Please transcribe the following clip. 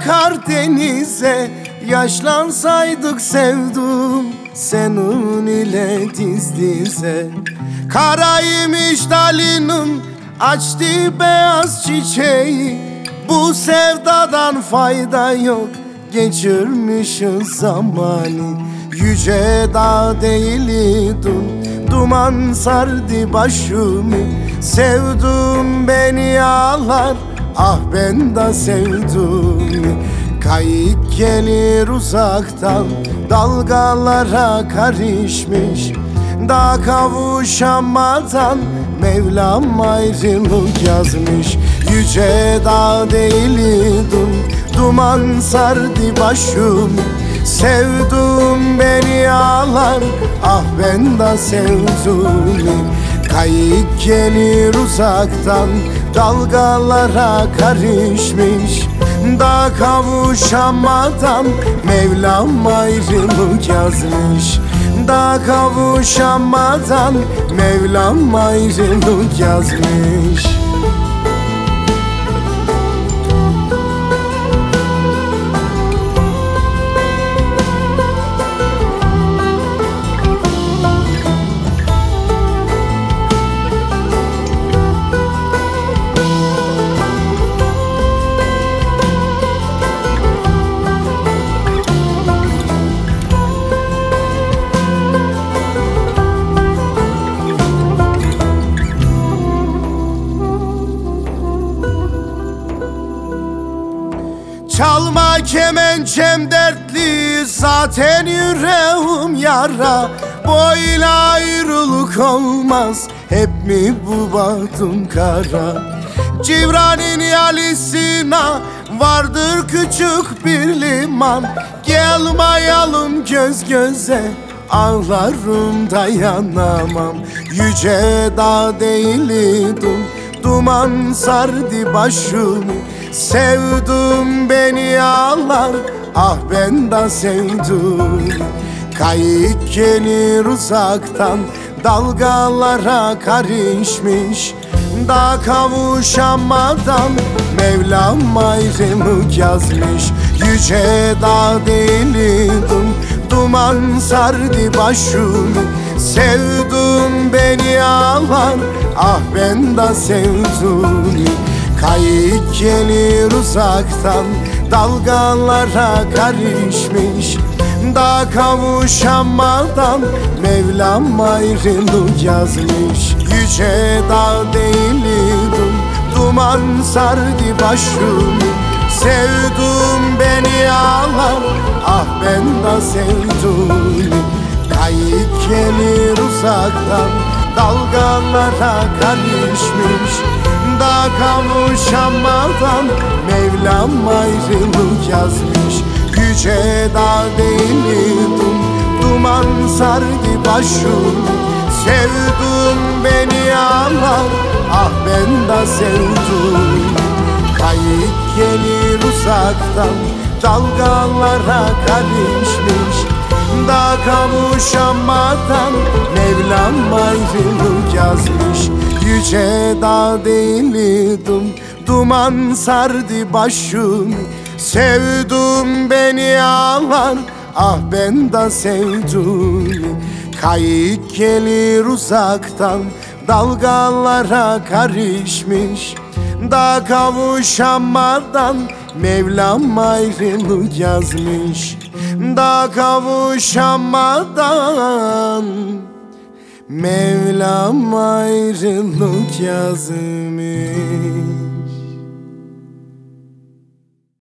akar denize Yaşlansaydık sevdum senin ile diz dize. Karaymış dalinin açtı beyaz çiçeği. Bu sevdadan fayda yok geçirmişiz zamanı. Yüce dağ değildim Duman sardı başımı. Sevdum beni ağlar Ah ben de sevdim. Kayık gelir uzaktan Dalgalara karışmış. Da kavuşamadan Mevlam ayrılık yazmış. Yüce dağ değildim Duman sardı başımı Sevdum beni ağlar Ah ben de sevdum Kayık gelir uzaktan Dalgalara karışmış Da kavuşamadan Mevlam ayrılık yazmış. Da kavuşamadan Mevlam ayrılık yazmış Çalma kemençem dertli zaten yüreğim yara. Böyle ayrılık olmaz hep mi bu bahtım kara? Civranın yalisine vardır küçük bir liman. Gelmayalım göz göze ağlarım dayanamam. Yüce dağ değildim duman sardı başımı Sevdum beni ağlar Ah ben de sevdim Kayık gelir uzaktan Dalgalara karışmış. Da kavuşamadan Mevlam ayrılık yazmış. Yüce dağ değildim Duman sardı başımı. Sevdum beni ağlar Ah ben de sevdim Kayık gelir uzaktan Dalgalara karışmış. Da kavuşamadan Mevlam ayrılık yazmış. Yüce dağ değildim Duman sardı başımı. Sevdum beni ağlar Ah ben de sevdim Kayık gelir uzaktan Dalgalara karışmış Da kavuşamadan Mevlam ayrılık yazmış. Yüce dağ değildim Duman sardı başımı Sevdum beni ağlar Ah ben de sevdim. Kayık gelir uzaktan Dalgalara karışmış. Da kavuşamadan Mevlam ayrılık yazmış Yüce dağ değildim Duman sardı başımı. Sevdum beni ağlar Ah ben de sevdim Kayık gelir uzaktan Dalgalara karışmış. Da kavuşamadan Mevlam ayrılık yazmış. Da kavuşamadan Mevlam ayrılık yazmış